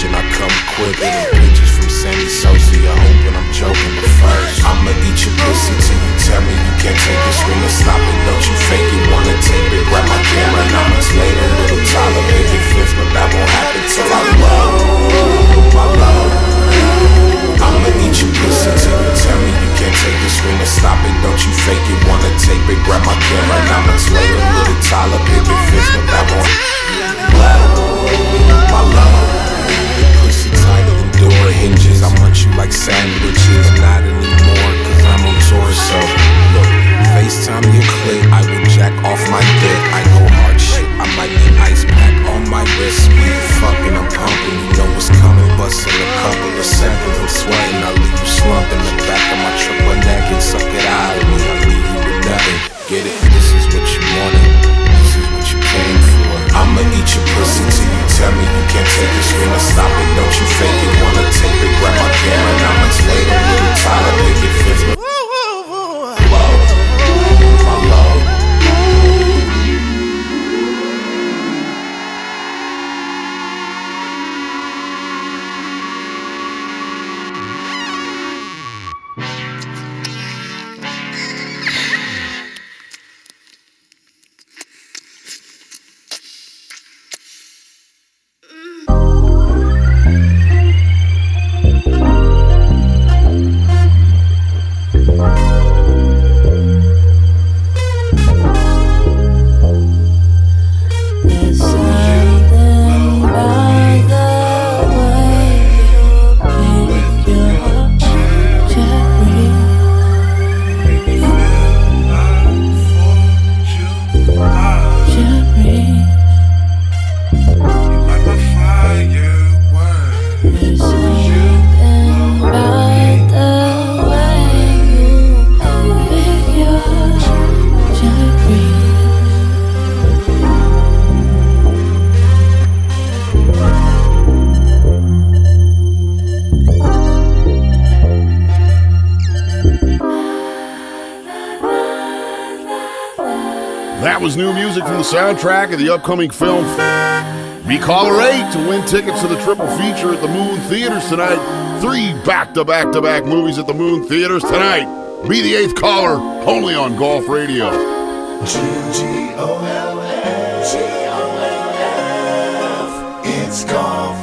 the I come quick them pictures from Sammy Sosa. Hoping I'm joking, but first I'ma eat your pussy till you tell me you can't take it. Scream and stop it, don't you fake it. Wanna tape it, grab my camera, nine months later, little Tyler, baby fifth, but that won't happen till I love. I'ma eat your pussy you tell me you can't take it. Scream and stop it, don't you fake it. Wanna tape it, grab my camera, nine months later, little Tyler, baby fifth, but that That was new music from the soundtrack of the upcoming film Recaller 8 to win tickets to the triple feature at the Moon Theaters tonight. Three back to back to back movies at the Moon Theaters tonight. Be the eighth caller, only on Golf Radio. G-O-L-F, G-O-L-F, it's golf